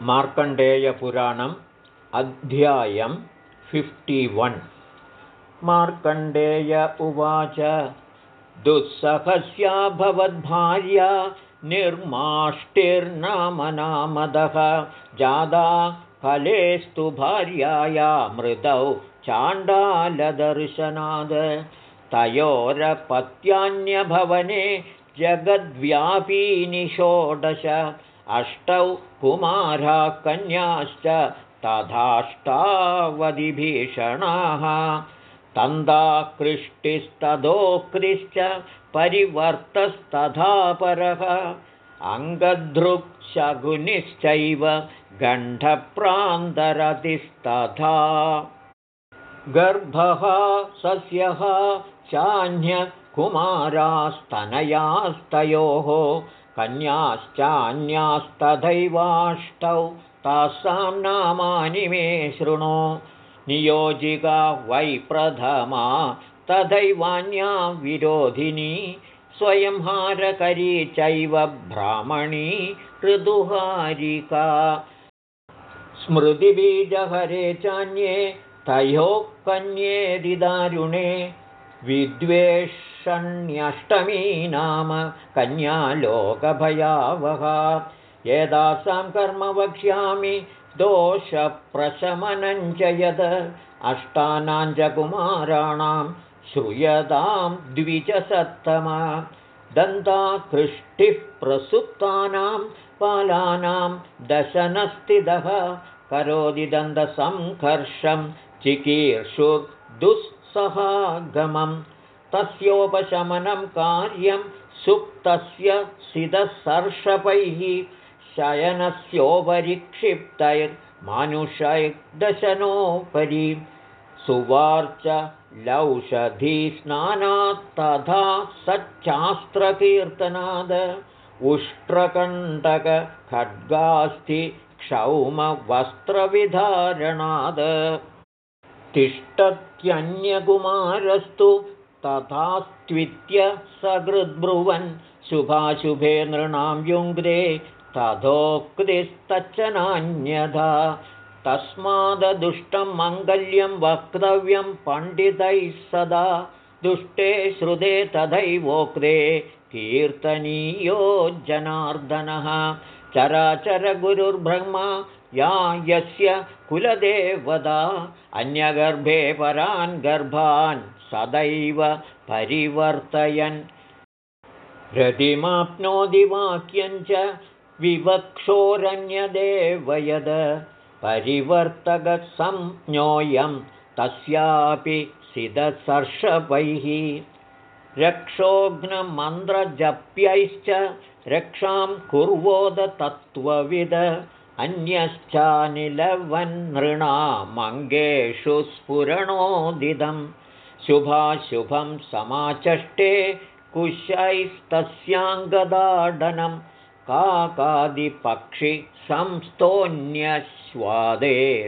मार्कण्डेयपुराणम् अध्यायं फिफ्टिवन् मार्कण्डेय उवाच दुःसहस्या भवद्भार्या निर्माष्टिर्नामनामदः जादा फलेस्तु भार्याया मृदौ चाण्डालदर्शनाद। तयोरपत्यान्यभवने जगद्व्यापीनि षोडश अष्टौ कुमारा कन्याश्च तथाष्टावधिभीषणाः। तन्दाकृष्टिस्तदोक्तिश्च परिवर्तस्तथा परः अङ्गधृक्शगुनिश्चैव गण्डप्रान्तरतिस्तथा गर्भः सस्यः चान्यकुमारास्तनयास्तयोः कन्याश्चान्यास्तथैवाष्टौ तासां नामानि मे शृणु। नियोजिका वै प्रथमा तथैवान्या विरोधिनी स्वयं हारकरी चैव ब्राह्मणी ऋदुहारिका स्मृतिबीजहरे चान्ये तयोः कन्येदिदारुणे विद्वेषण्यष्टमी नाम कन्यालोकभयावहा। एतासां कर्म वक्ष्यामि दोषप्रशमनञ्च यद्। अष्टानां च कुमाराणां श्रूयतां द्विचसत्तमा दन्ताकृष्टिः प्रसुप्तानां बालानां दशनस्थितः करोति दन्तसङ्कर्षं चिकीर्षुर्दुस् सहागमं तस्योपशमनं कार्यं सुप्तस्य क्षिप्तैर्मानुषैर्दशनोपरि सुवार्च लौषधीस्नानात् तथा सच्चास्त्रकीर्तनाद उष्ट्रकण्टकखड्गास्ति क्षौमवस्त्रविधारणाद तिष्ठत्यन्यकुमारस्तु तथास्त्वित्य सकृद्ब्रुवन् शुभाशुभे नृणां युङ्ग्रे तथोक्तिस्तच्च नान्यथा तस्माददुष्टं मङ्गल्यं वक्तव्यं पण्डितैः सदा। दुष्टे श्रुते तथैवोक्ते कीर्तनीयो जनार्दनः चराचरगुरुर्ब्रह्मा या यस्य कुलदेवदा अन्यगर्भे परान् गर्भान् सदैव परिवर्तयन्। रतिमाप्नोति वाक्यञ्च विवक्षोरन्यदेव यद परिवर्तकसंज्ञोऽयं तस्यापि सिदसर्षपैः रक्षोघ्नमन्त्रजप्यैश्च रक्षां कुर्वोदतत्त्वविद अन्यश्चानिलवन्नृणामङ्गेषु स्फुरणोदितं शुभाशुभं समाचष्टे कुशैस्तस्याङ्गदाडनं काकादिपक्षि संस्तोऽन्यश्वादे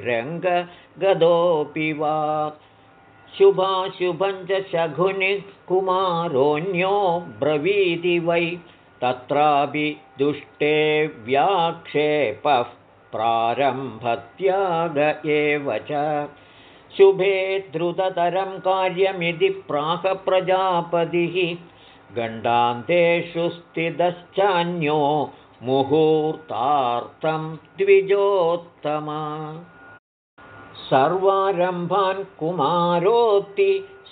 रङ्गगदोऽपि वा। शुभाशुभं च शघुनिः कुमारोऽन्यो ब्रवीति वै तत्रापि दुष्टे व्याक्षेपः प्रारम्भत्याग एव च शुभे द्रुततरं कार्यमिति प्राकप्रजापतिः गण्डान्तेषु स्थितश्चान्यो मुहूर्तार्थं द्विजोत्तमा। सर्वारम्भान् कुमारोक्ति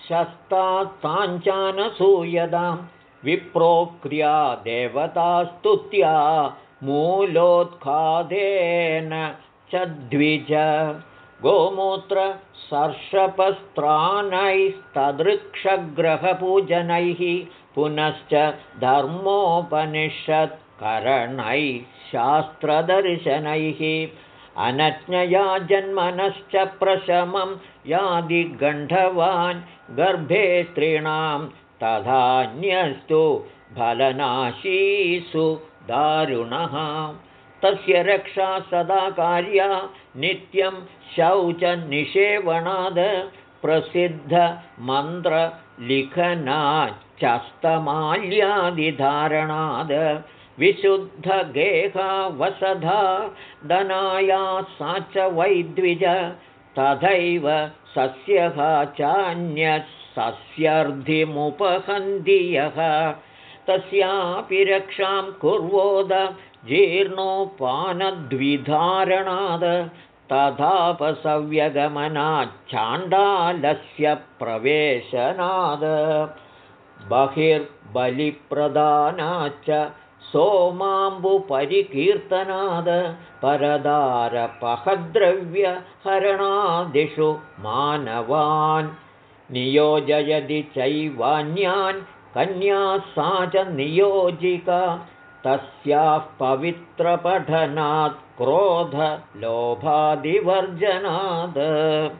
शस्तास्ताञ्चानसूयदां विप्रोक्रिया देवतास्तुत्या मूलोत्खादेन च द्विज गोमूत्रसर्षपस्त्राणैस्तदृक्षग्रहपूजनैः पुनश्च धर्मोपनिषत्करणैः शास्त्रदर्शनैः अनज्ञया जन्मनश्च प्रशमं यादिगण्डवान् गर्भे स्त्रीणां तथान्यस्तु फलनाशीसु दारुणः तस्य रक्षा सदा कार्या नित्यं शौचनिषेवणाद प्रसिद्धमन्त्रलिखनाच्चस्तमाल्यादिधारणाद विशुद्धगेहा वसधा दनाया सा च वैद्विज तथैव सस्यः चान्यः सस्यर्धिमुपहन्ति यः। तस्यापि रक्षां कुर्वोद जीर्णोपानद्विधारणाद् तथापसव्यगमनाच्चाण्डालस्य प्रवेशनाद। बहिर्बलिप्रदानाच्च सोमाम्बुपरिकीर्तनाद। परदारपहद्रव्यहरणादिषु मानवान् नियोजयदि चैवान्यान् कन्या सा च नियोजिका तस्याः पवित्रपठनात् क्रोधलोभादिवर्जनाद्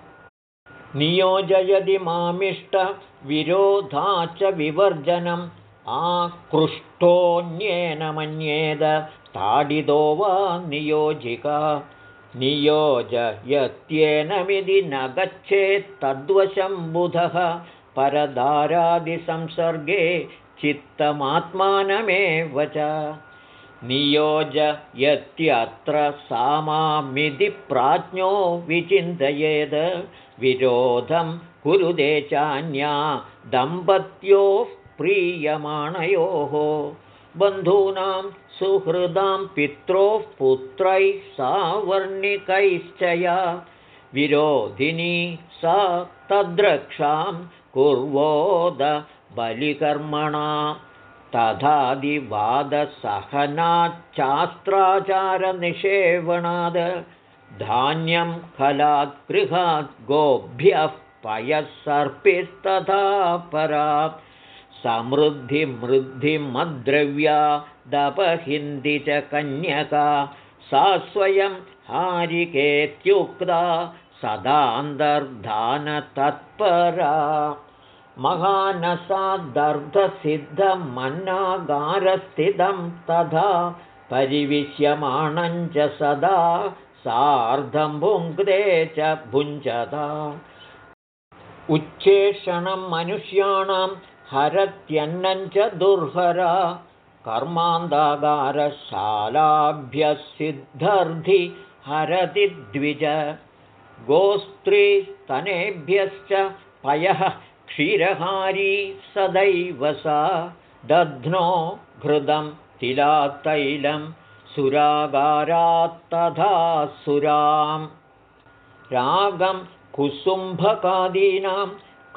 नियोजयदि मामिष्टविरोधा च विवर्जनम् आकृष्टोऽन्येन मन्येद ताडितो वा नियोजिका। नियोजयत्येनमिति न गच्छेत्तद्वशं बुधः। परदारादिसंसर्गे चित्तमात्मानमेव च। नियोजयत्यत्र सामामिति प्राज्ञो विचिन्तयेद्। विरोधं कुरुदे चान्या दम्पत्योः प्रीयमाणयोः। बन्धूनां सुहृदां पित्रोः पुत्रैः सावर्णिकैश्च या विरोधिनी सा तद्रक्षां कुर्वोद बलिकर्मणा तथादिवादसहनाच्चास्त्राचारनिषेवणाद् धान्यं खलात् गृहात् गोभ्यः पयः सर्पिस्तथा परा समृद्धिमृद्धिमद्रव्या दपहिन्दी च कन्यका सा स्वयं हारिकेत्युक्ता सदान्तर्धानतत्परा महानसादर्धसिद्धमन्नागारस्थितं तथा परिविश्यमाणं च सदा सार्धं भुङ्क्ते च भुञ्जता उच्चेषणं मनुष्याणां हरत्यन्नं च दुर्हरा। कर्मान्दागारशालाभ्यः हरति द्विज। गोस्त्रीस्तनेभ्यश्च पयः क्षीरहारी सदैव सा दध्नो घृतं तिलातैलं सुरागारात्तथा सुरां रागं कुसुम्भकादीनां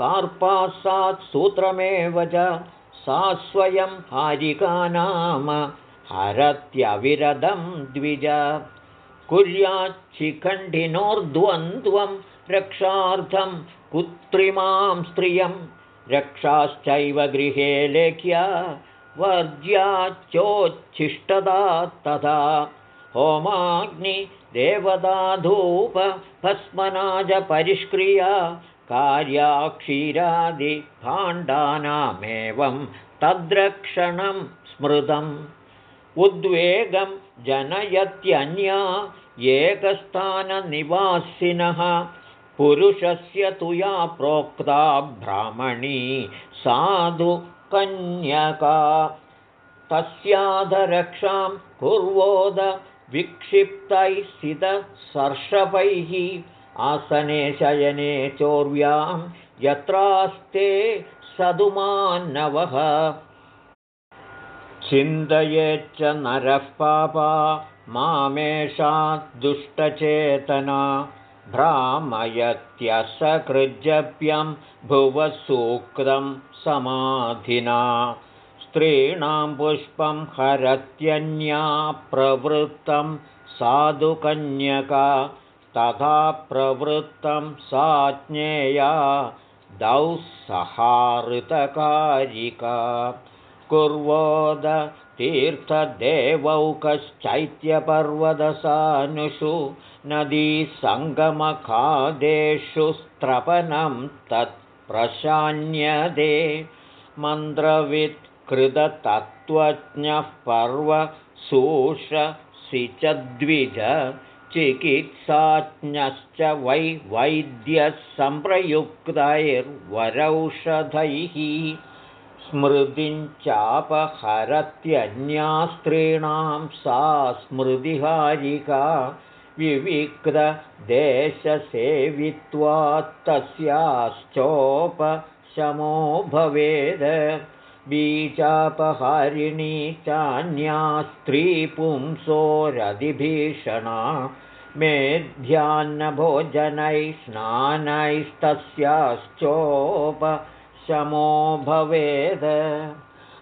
कार्पासात् सूत्रमेव च सा स्वयं हारिका नाम हरत्यविरदं द्विज। कुर्याच्छिखण्डिनोर्द्वन्द्वं रक्षार्थं पुत्रिमां स्त्रियं रक्षाश्चैव गृहे लेख्या वर्ज्याच्चोच्छिष्टदा तथा। होमाग्निदेवदाधूपभस्मनाजपरिष्क्रिया कार्या क्षीरादिभाण्डानामेवं तद्रक्षणं स्मृतम्। उद्वेगं जनयत्यन्या एकस्थाननिवासिनः पुरुषस्य तु या प्रोक्ता ब्राह्मणी साधु कन्यका। तस्याधरक्षां कुर्वोद विक्षिप्तैः सितसर्षपैः आसने शयने चोर्व्यां यत्रास्ते सदुमान्नवः चिन्तयेच्च नरः पापा दुष्टचेतना भ्रामयत्यसकृजप्यं भुवः सूक्तं समाधिना। स्त्रीणां पुष्पं हरत्यन्या प्रवृत्तं साधुकन्यका तथा प्रवृत्तं सा ज्ञेया दौःसहाऋतकारिका कुर्वोद तीर्थदेवौकश्चैत्यपर्वतसानुषु नदीसङ्गमखादेषु स्त्रपनं तत् प्रशान्यदे। मन्त्रवित्कृततत्त्वज्ञः पर्वसूषसि च द्विज चिकित्साज्ञश्च वै वैद्यः सम्प्रयुक्तैर्वरौषधैः स्मृतिं चापहरत्यन्यास्त्रीणां सा स्मृतिहारिका विविक्तदेशसेवित्वात्तस्याश्चोपशमो भवेद्। बीजापहारिणी चान्या स्त्रीपुंसोरधिभीषणा मेध्यान्नभोजनैः स्नानैस्तस्याश्चोपशमो भवेद्।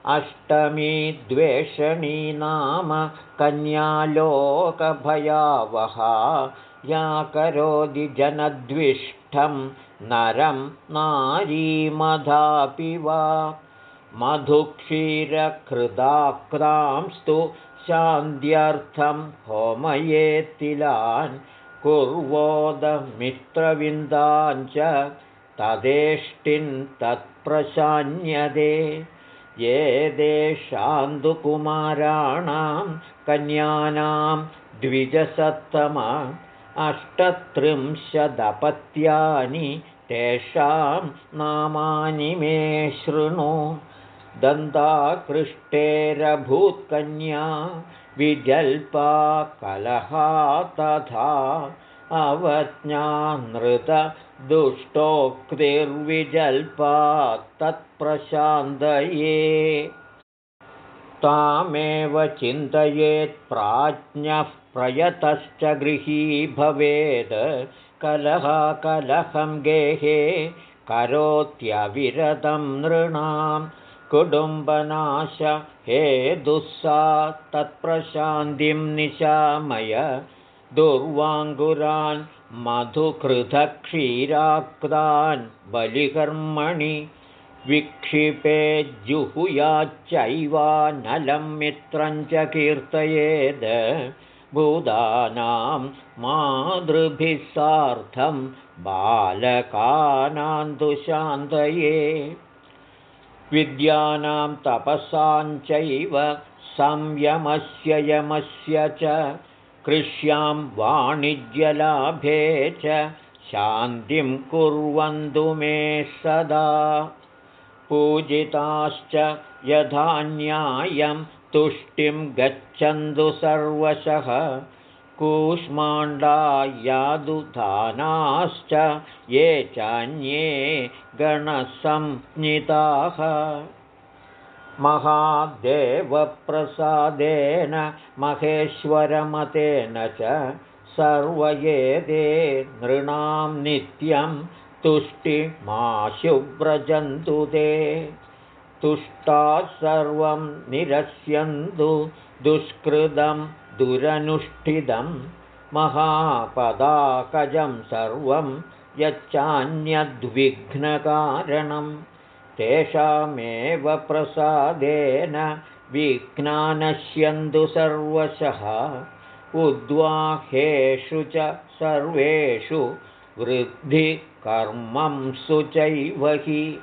अष्टमी द्वेषणी नाम कन्यालोकभयावहा। या करोति जनद्विष्टं नरं नारीमधापि वा। मधुक्षीरकृदाक्रांस्तु शान्त्यर्थं होमयेत्तिलान् कुर्वोदमित्रविन्दाञ्च तदेष्टिन् तत्प्रशान्यदे ये देशान्दुकुमाराणां कन्यानां द्विजसत्तम अष्टत्रिंशदपत्यानि तेषां नामानि मे शृणु। दन्ताकृष्टेरभूत्कन्या विजल्पा कलहा तथा अवज्ञानृतदुष्टोक्तिर्विजल्पा तत्प्रशान्तये। तामेव चिन्तयेत् प्राज्ञः प्रयतश्च गृही भवेद्। कलहं गेहे करोत्यविरतं नृणां कुटुम्बनाश हे दुःसा तत्प्रशान्तिं निशामय दुर्वाङ्गुरान् मधुकृतक्षीराक्तान् बलिकर्मणि विक्षिपे जुहुयाच्चैवानलं मित्रं च कीर्तयेद् भूतानां मातृभिः सार्धं बालकानां दुशान्तये विद्यानां तपसाञ्चैव संयमस्य यमस्य च कृष्यां वाणिज्यलाभे च शान्तिं कुर्वन्तु मे सदा। पूजिताश्च यथा न्यायं तुष्टिं गच्छन्तु सर्वशः। कूष्माण्डा यादुधानाश्च ये चान्ये गणसंज्ञिताः महादेवप्रसादेन महेश्वरमतेन च सर्वयेदे नृणां नित्यं तुष्टिमाशुव्रजन्तु ते तुष्टाः सर्वं निरस्यन्तु दुष्कृतं दुरनुष्ठितं महापदाकजं सर्वं यच्चान्यद्विघ्नकारणं तेषामेव प्रसादेन विघ्नानश्यन्तु सर्वशः। उद्वाहेषु च सर्वेषु वृद्धिकर्मंसु चैव हि।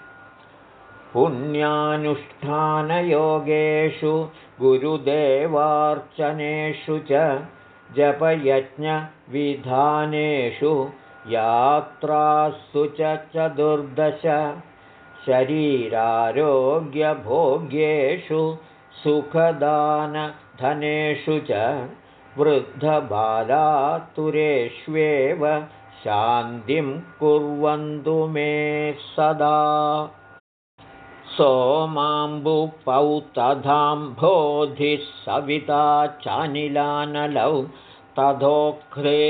पुण्यानुष्ठानयोगेषु गुरुदेवार्चनेषु च जपयज्ञविधानेषु यात्रासु च चतुर्दश शरीरारोग्यभोग्येषु सुखदानधनेषु च वृद्धबालातुरेष्वेव शान्तिं कुर्वन्तु मे सदा। सोमाम्बुपौतधाम्भोधिः सविता चानिलानलौ तथोक्रे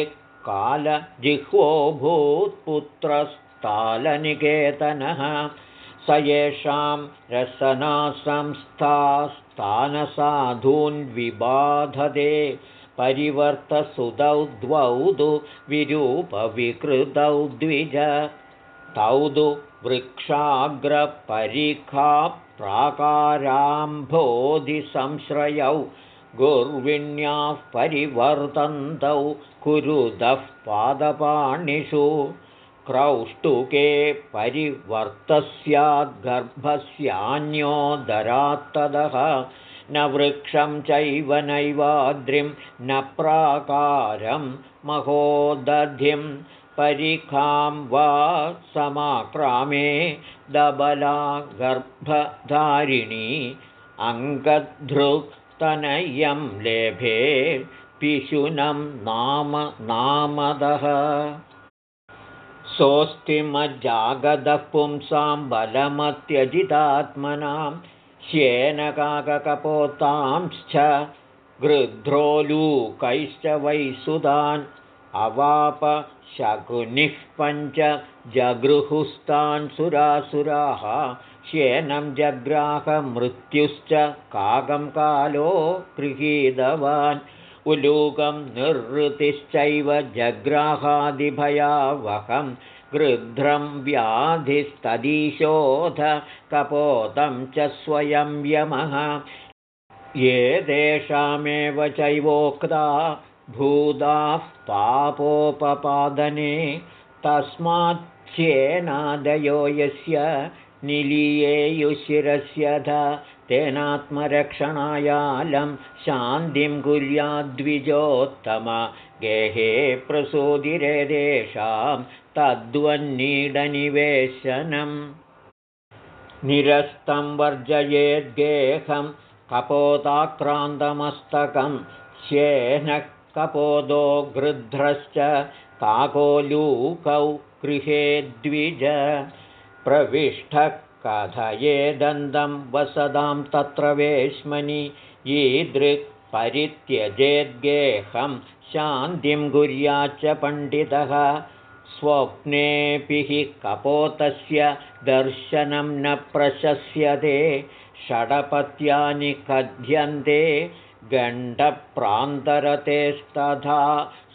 कालजिह्वो भूत्पुत्रस्तालनिकेतनः स येषां रसनासंस्थास्तानसाधून्विबाधते परिवर्तसुतौ द्वौ तु विरूपविकृतौ द्विज तौ तु वृक्षाग्रपरिखा प्राकाराम्भोधिसंश्रयौ गुर्विण्याः परिवर्तन्तौ कुरुदः पादपाणिषु क्रौष्टुके परिवर्तस्याद्गर्भस्यान्योदरात्तदः न वृक्षं चैव नैवाद्रिं न प्राकारं महोदधिं। परिखां वा समाक्रामे दबला गर्भधारिणी अङ्गधृक्तनयं लेभे पिशुनं नाम नामदः सोऽस्तिमज्जागदः पुंसां बलमत्यजितात्मनां श्येनकाकपोतांश्च गृध्रोलूकैश्च वैसुदान् अवाप शकुनिः पञ्च जगृहुस्तान् सुरासुराः श्येनं जग्राहमृत्युश्च काकं कालो गृहीतवान् उलूकं निर्वृतिश्चैव जग्राहादिभयावहं गृध्रं व्याधिस्तदीशोध कपोतं च स्वयं यमः। ये तेषामेव चैवोक्ता भूताः पापोपपादने तस्माच्छ्येनादयो यस्य निलीयेयुशिरस्यध तेनात्मरक्षणायालं शान्तिं कुर्याद्विजोत्तम। गेहे प्रसूदिरेदेषां तद्वन्नीडनिवेशनम् निरस्तं वर्जयेद्गेहं कपोताक्रान्तमस्तकं श्येनः कपोदो गृध्रश्च काकोलूकौ गृहे द्विज प्रविष्टः कथयेदन्तं वसदां तत्र वेश्मनि ईदृक् परित्यजेद्गेहं शान्तिं कुर्याच्च पण्डितः। स्वप्नेऽपि हि कपोतस्य दर्शनं न प्रशस्यते षडपत्यानि कथ्यन्ते गण्डप्रान्तरतेस्तथा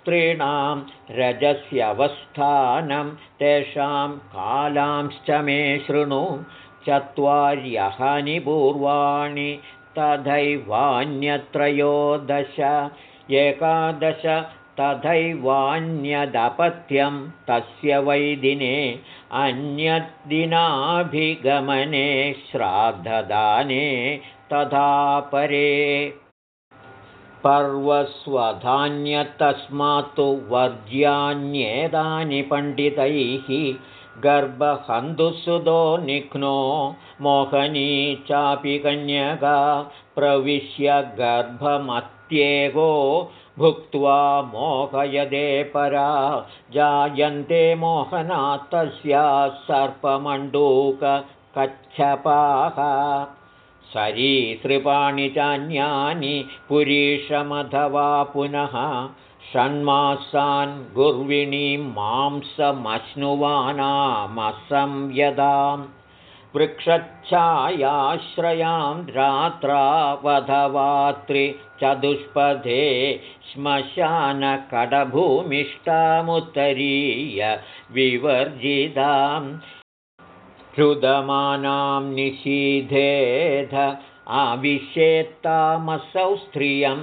स्त्रीणां रजस्यवस्थानं तेषां कालांश्च मे शृणु चत्वार्यहानि पूर्वाणि तथैवान्यत्रयोदश एकादश तथैवान्यदपत्यं तस्य वैदिने अन्यद्दिनाभिगमने श्राद्धदाने तथा परे पर्वस्वधान्यतस्मात्तु वर्ज्यान्येतानि पण्डितैः गर्भहन्तुसुतो निघ्नो। मोहनी चापि कन्यका प्रविश्य गर्भमत्येगो। भुक्त्वा मोहयदे परा। जायन्ते मोहनात्तस्याः सर्पमण्डूककच्छपाः सरीसृपाणि चान्यानि पुरीषमथवा पुनः षण्मासान् गुर्विणीं मांसमश्नुवानामसंयदां वृक्षच्छायाश्रयां रात्रावधवात्रिचतुष्पथे श्मशानकडभूमिष्टामुत्तरीय विवर्जिताम् रुदमानां निषीधेध आविशेत्तामसौ स्त्रियं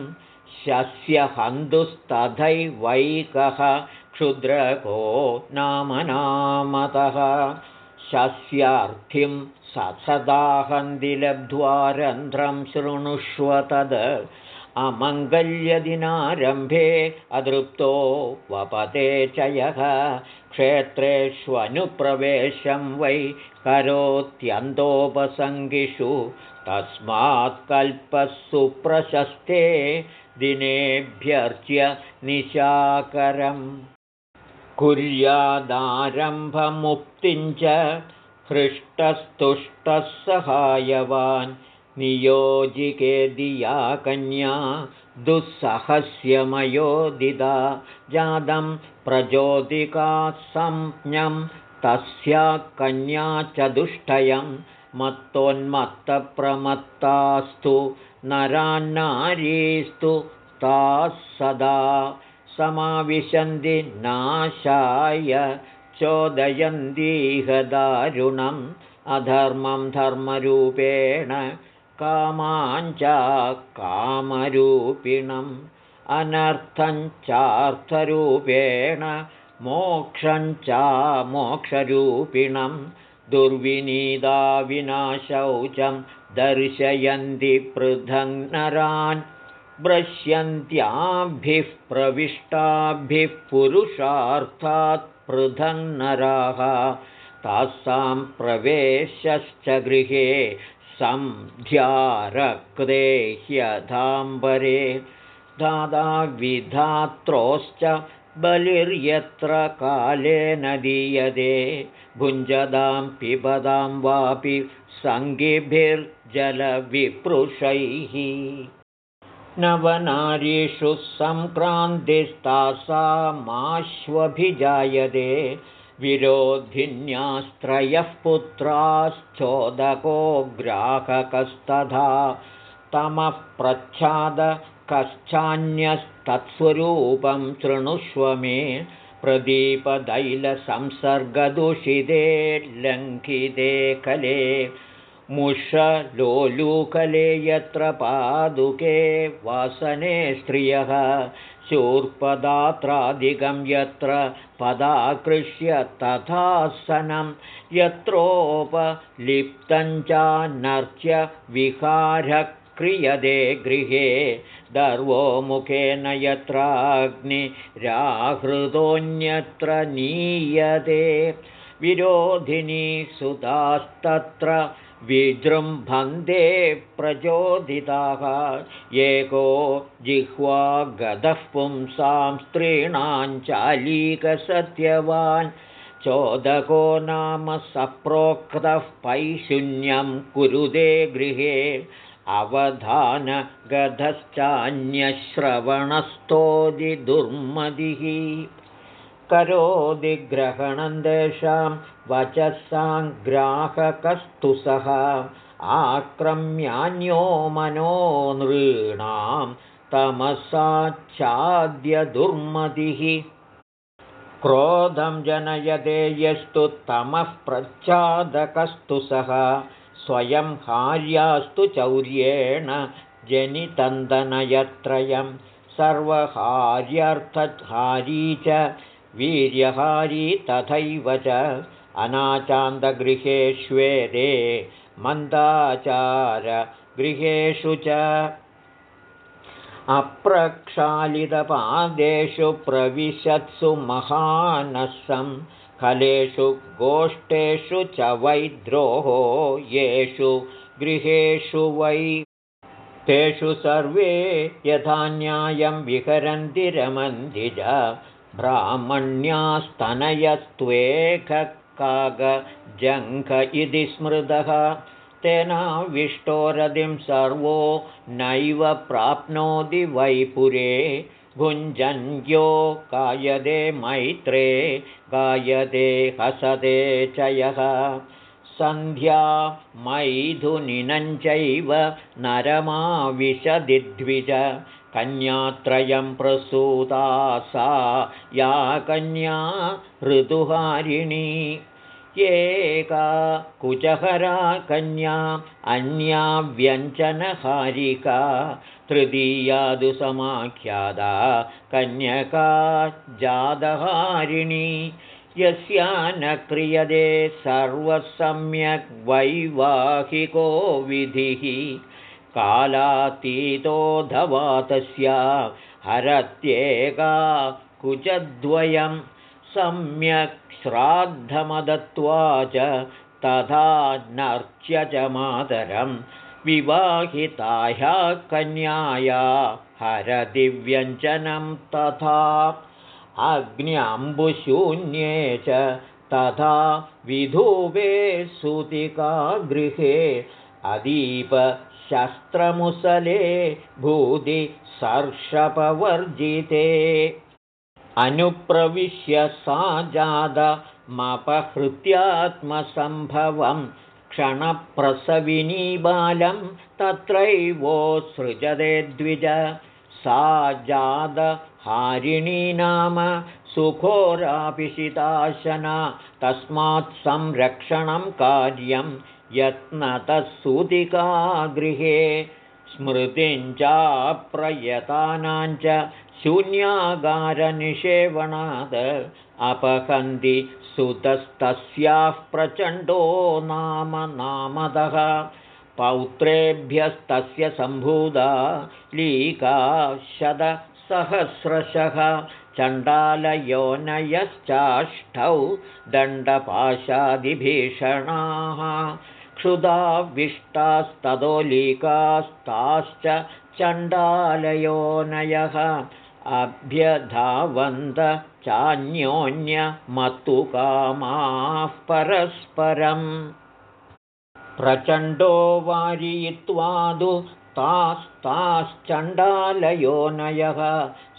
शस्यहन्तुस्तथैवैकः क्षुद्रको नाम नामतः शस्यार्थिं ससदाहन्ति लब्ध्वा रन्ध्रं शृणुष्व तद् अमङ्गल्यदिनारम्भे अदृप्तो वपते च यः क्षेत्रेष्वनुप्रवेशं वै करोत्यन्तोपसङ्गिषु तस्मात् कल्पः सुप्रशस्ते दिनेभ्यर्च्य निशाकरम्। कुर्यादारम्भमुक्तिं च हृष्टस्तुष्टः सहायवान् नियोजिके दिया कन्या दुःसहस्यमयोदिदा जातं प्रचोदिकासंज्ञं तस्या कन्या च दुष्टयं मत्तोन्मत्तप्रमत्तास्तु नरान्नारीस्तु ताः सदा समाविशन्ति नाशाय चोदयन्तीह दारुणम् अधर्मं धर्मरूपेण कामाञ्च कामरूपिणम् अनर्थञ्चार्थरूपेण मोक्षञ्च मोक्षरूपिणं दुर्विनीदा विनाशौचं दर्शयन्ति पृथङ्नरान् भ्रश्यन्त्याभिः प्रविष्टाभिः पुरुषार्थात् पृथङ्नराः तासां प्रवेशश्च गृहे सन्ध्यारक्ते ह्यधाम्बरे दादाविधात्रोश्च बलिर्यत्र कालेन दीयते। भुञ्जदां पिबदां वापि सङ्गिभिर्जलविपृशैः नवनारीषु सङ्क्रान्तिस्तासामाश्वभिजायते विरोधिन्यास्त्रयः पुत्राश्चोदको ग्राहकस्तथा तमः प्रच्छाद कश्चान्यस्तत्स्वरूपं शृणुष्व मे प्रदीपदैलसंसर्गदूषिते लङ्घिते कले मुषलोलुकले यत्र पादुके वासने स्त्रियः शूर्पदात्रादिकं यत्र पदाकृष्य तथासनं यत्रोपलिप्तञ्चानर्च्य विहारक्रियते गृहे दर्वो मुखेन यत्राग्निराहृतोऽन्यत्र नीयते विरोधिनी सुतास्तत्र विजृम्भन्ते प्रचोदिताः। एको जिह्वा गतः पुंसां स्त्रीणाञ्चालीकसत्यवान् चोदको नाम सप्रोक्तः पैशून्यं कुरुदे गृहे। अवधानगधश्चान्यश्रवणस्तोदिदुर्मदिः करोदिग्रहणं तेषां वचः साङ्ग्राहकस्तु सः आक्रम्यान्यो मनो नृणां तमसाच्छाद्यदुर्मतिः क्रोधं जनयते यस्तु तमः प्रच्छादकस्तु सः। स्वयं हार्यास्तु चौर्येण जनितन्दनयत्रयं। सर्वहार्यर्थहारी च वीर्यहारी तथैव च अनाचान्दगृहेष्वेरे मन्दाचारगृहेषु च अप्रक्षालितपादेषु प्रविशत्सु महानसं खलेषु गोष्ठेषु च वैद्रोहो येषु गृहेषु वै तेषु सर्वे यथा न्यायं विहरन्ति रमन्ति च ब्राह्मण्यास्तनयस्त्वेककागजङ्घ इति स्मृतः। तेनाविष्टोरधिं सर्वो नैव प्राप्नोति वैपुरे। भुञ्जन्यो गायदे मैत्रे गायदे हसदे च यः। सन्ध्या मैथुनिनञ्चैव नरमाविशदिद्विज कन्यात्रयं प्रसूता सा या कन्या ऋतुहारिणी। एका कुचहरा कन्या अन्या व्यञ्जनहारिका। तृतीयादुसमाख्यादा कन्यका जादहारिणी यस्या न क्रियते सर्वसम्यक् वैवाहिको विधिः कालातीतोऽधवा तस्या हरत्येका कुचद्वयं सम्यक् श्राद्धमदत्वा च तथा नर्च्य च मातरं विवाहिताया कन्याया हरदिव्यञ्जनं तथा अग्न्यम्बुशून्ये च तथा विधूवे सुतिका गृहे अदीपशस्त्रमुसले भूति सर्षपवर्जिते अनुप्रविश्य सा जातमपहृत्यात्मसम्भवं क्षणप्रसविनी बालं तत्रैवोत्सृजते द्विज। सा जादहारिणी नाम सुखोरापिशिताशना तस्मात् संरक्षणं कार्यं यत्नतः गृहे स्मृतिञ्चाप्रयतानाञ्च शून्यागारनिषेवणाद अपहन्ति सुतस्तस्याः प्रचण्डो नाम नामदः। पौत्रेभ्यस्तस्य सम्भूता लीका शतसहस्रशः चण्डालयोनयश्चाष्टौ दण्डपाशादिभीषणाः क्षुधाविष्टास्तदोलिकास्ताश्च चण्डालयोनयः अभ्यधावन्त चान्योन्यमत्तुकामाः परस्परम्। प्रचण्डो वारयित्वादु तास्ताश्चण्डालयोनयः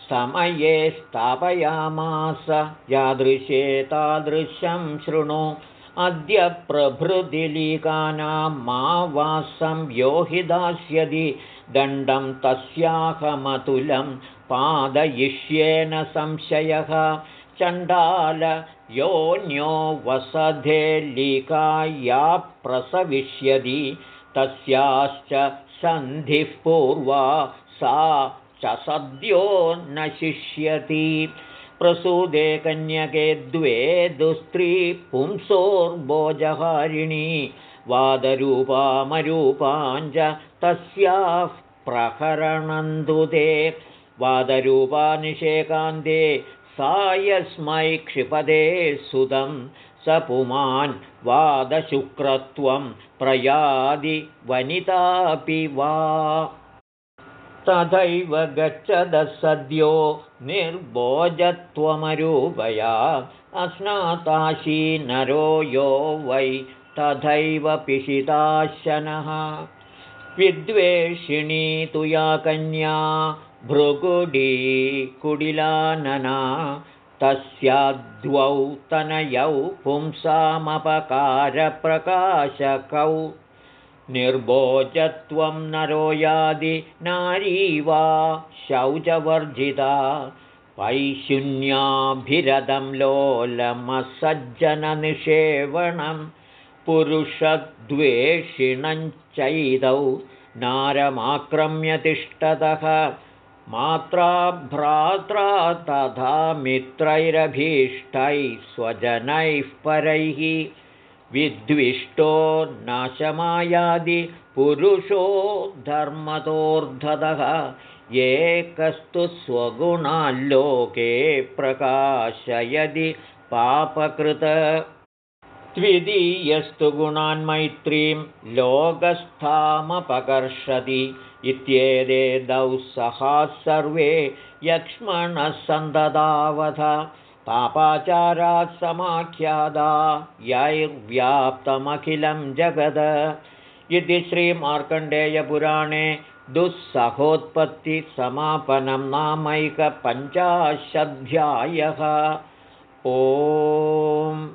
समये स्थापयामास यादृशे तादृशं शृणु अद्य प्रभृतिलीकानां मा वासं यो हि दास्यति दण्डं तस्याहमतुलं पादयिष्येन संशयः। चण्डाल योऽन्यो वसधे लीकाया प्रसविष्यति तस्याश्च सन्धिः पूर्वा सा च सद्यो न शिष्यति प्रसूदे कन्यके द्वे दुस्त्री पुंसोर्भोजहारिणी वादरूपामरूपाञ्च तस्याः प्रहरणन्दुते वादरूपानिषेकान्ते सा यस्मै क्षिपदे सुतं स पुमान् वादशुक्रत्वं प्रयादि वनितापि वा तथैव गच्छदः सद्यो निर्भोजत्वमरूपया अस्नाताशी नरो यो वै तथैव पिशिताशनः। विद्वेषिणी तु या कन्या भृगुडी कुडिलानना तस्याद्वौ तनयौ पुंसामपकारप्रकाशकौ निर्भोजत्वं नरो यादि नारी वा शौचवर्जिता पैशून्याभिरदं लोलमसज्जननिषेवणं पुरुषद्वेषिणञ्चैदौ नारमाक्रम्य तिष्ठतः मात्रा भ्रात्रा तथा मित्रैरभीष्टैः स्वजनैः परैः विद्विष्टो नाशमायादि पुरुषो धर्मतोर्धतः एकस्तु स्वगुणाल्लोके प्रकाशयदि पापकृत। द्वितीयस्तु गुणान्मैत्रीं लोकस्थामपकर्षति इत्येते दौ सहा सर्वे यक्ष्मणः सन्ददावथ पापाचारात् समाख्यादा यैर्व्याप्तमखिलं जगद। इति श्रीमार्कण्डेयपुराणे दुःसहोत्पत्तिसमापनं नामैकपञ्चाशध्यायः ओम्